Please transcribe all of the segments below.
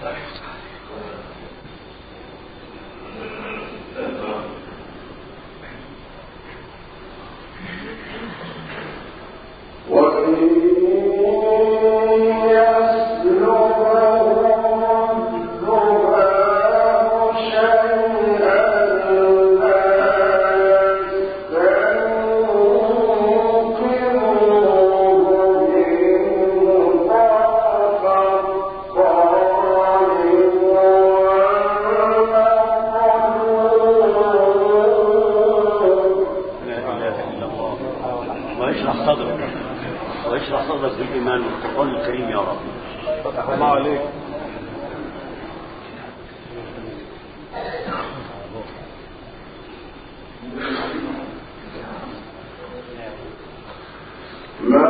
Thanks. ما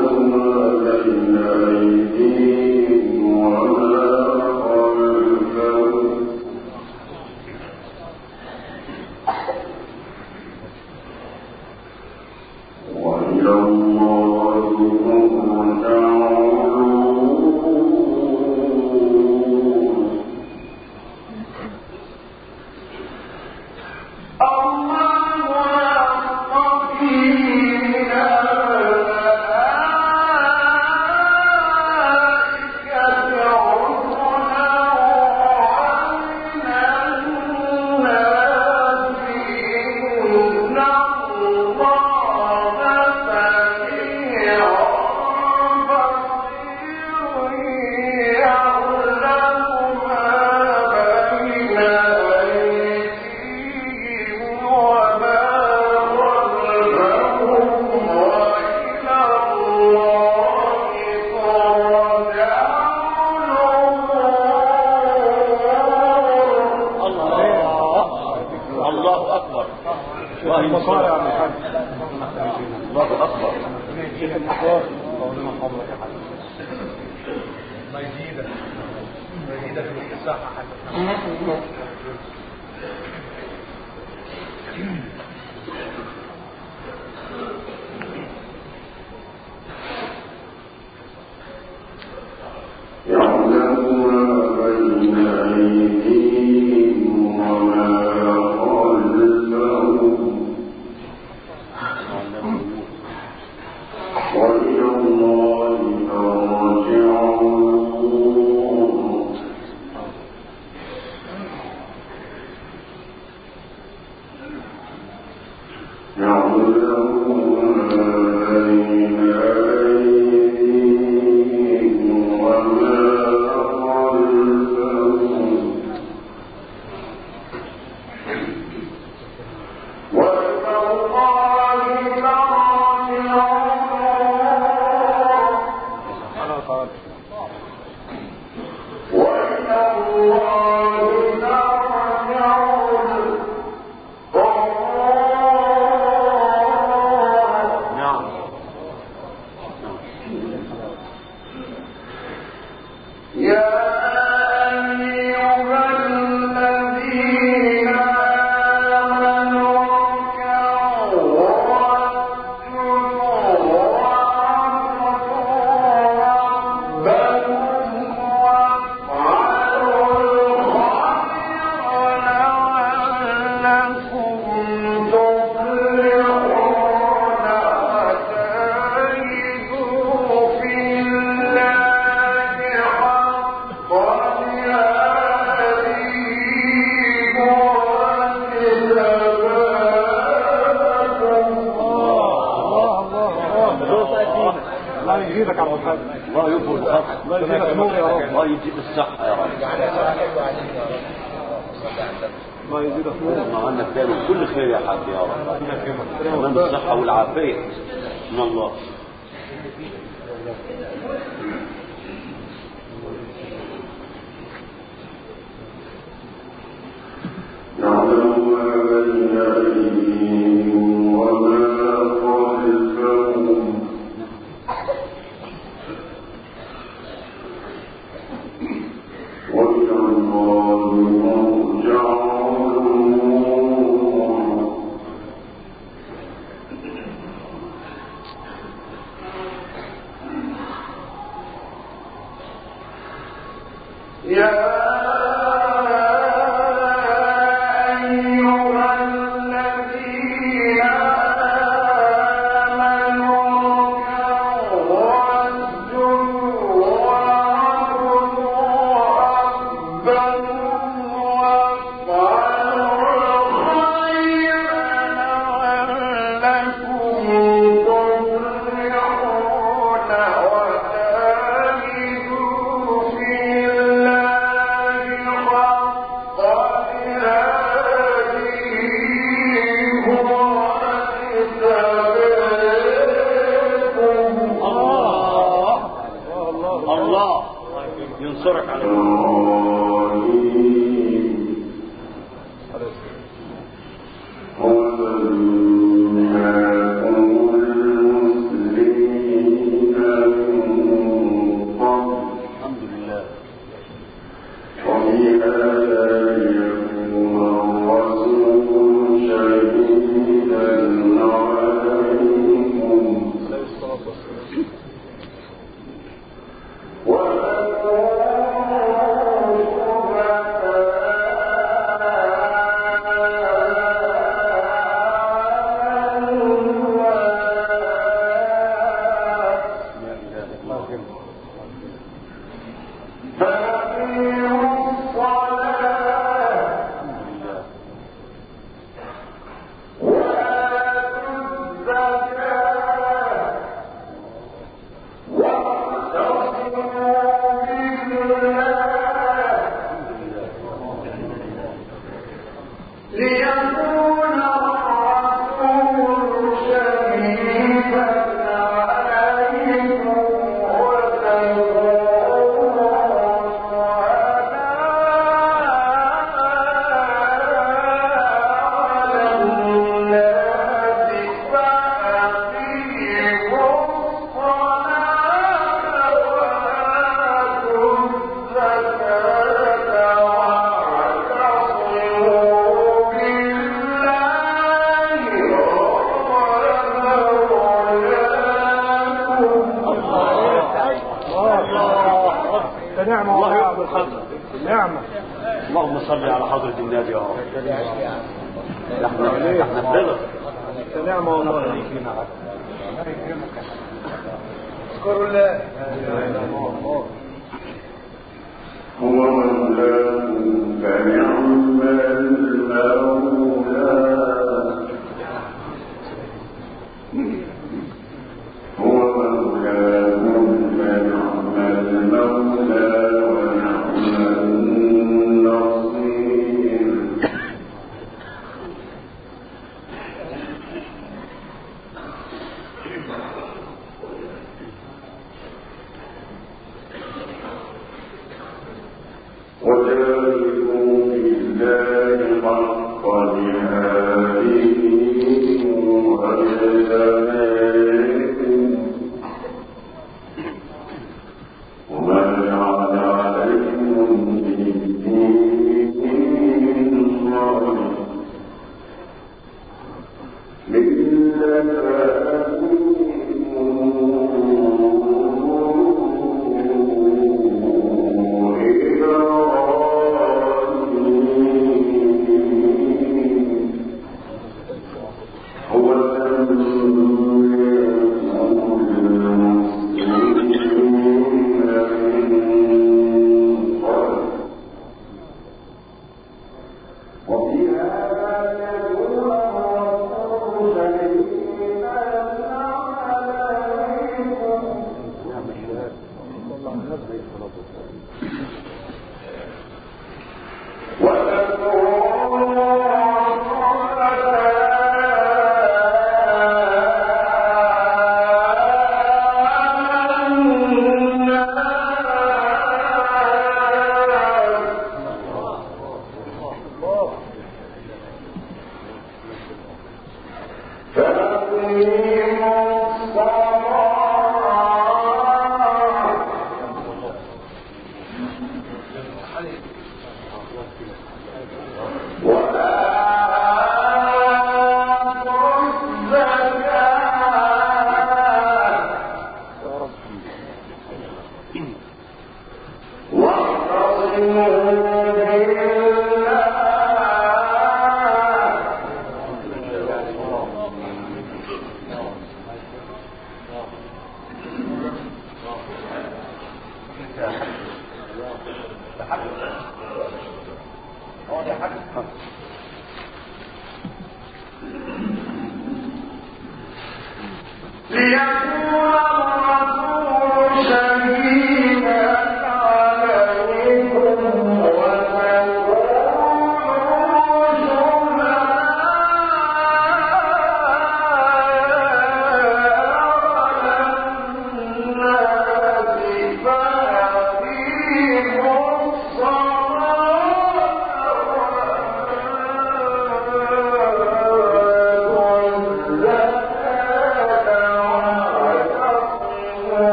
ما بين أيديهم thank نعمة والله اذكروا الله العالمين ಮಾಡಬಹುದು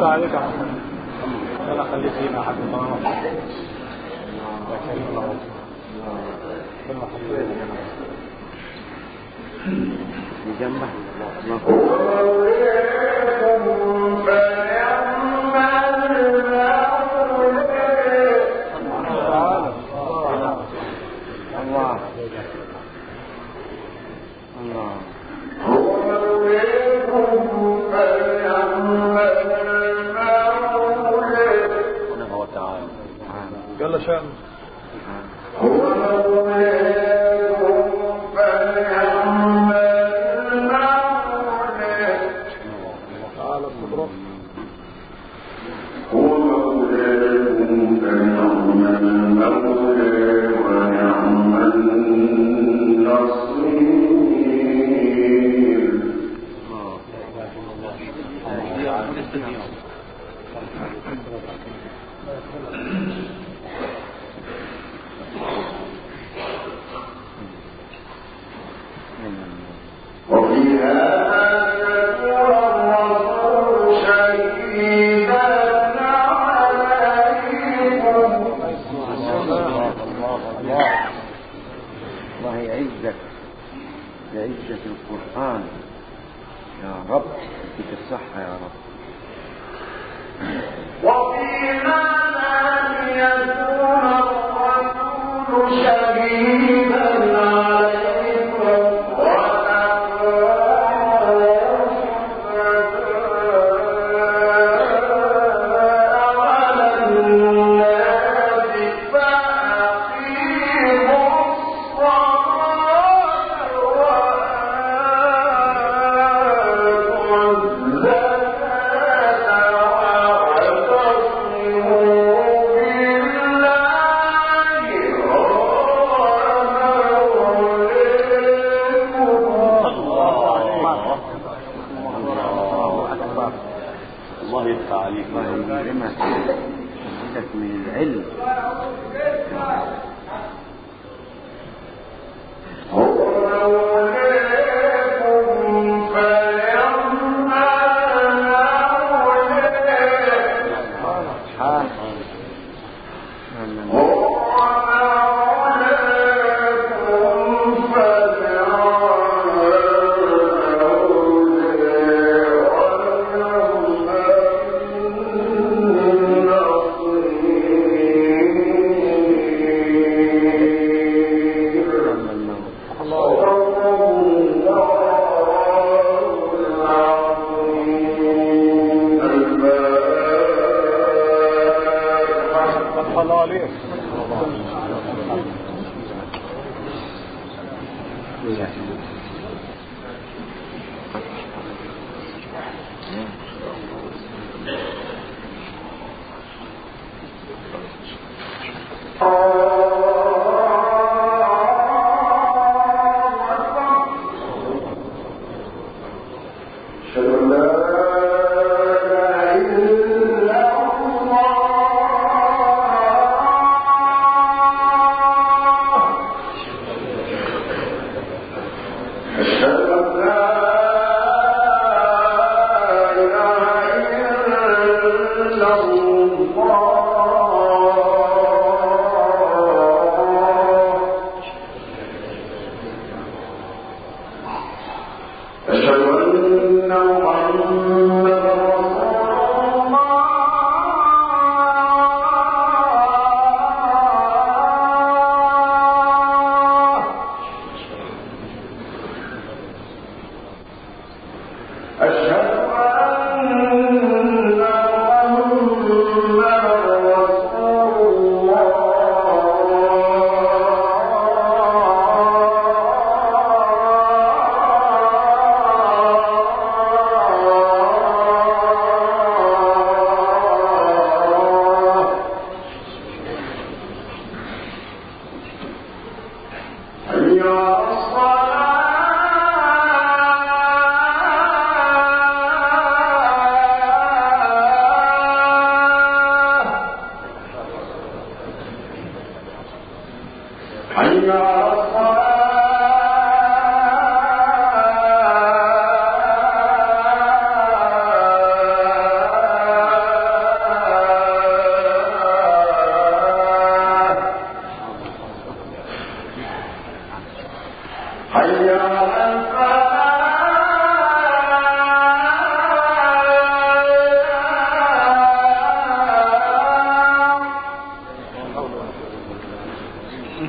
نعم. عدى عليك أنا خليت فيما حد الله. يا كريم الله. كل ما فمنهم من هو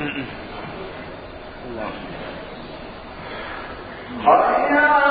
Allah. Allah.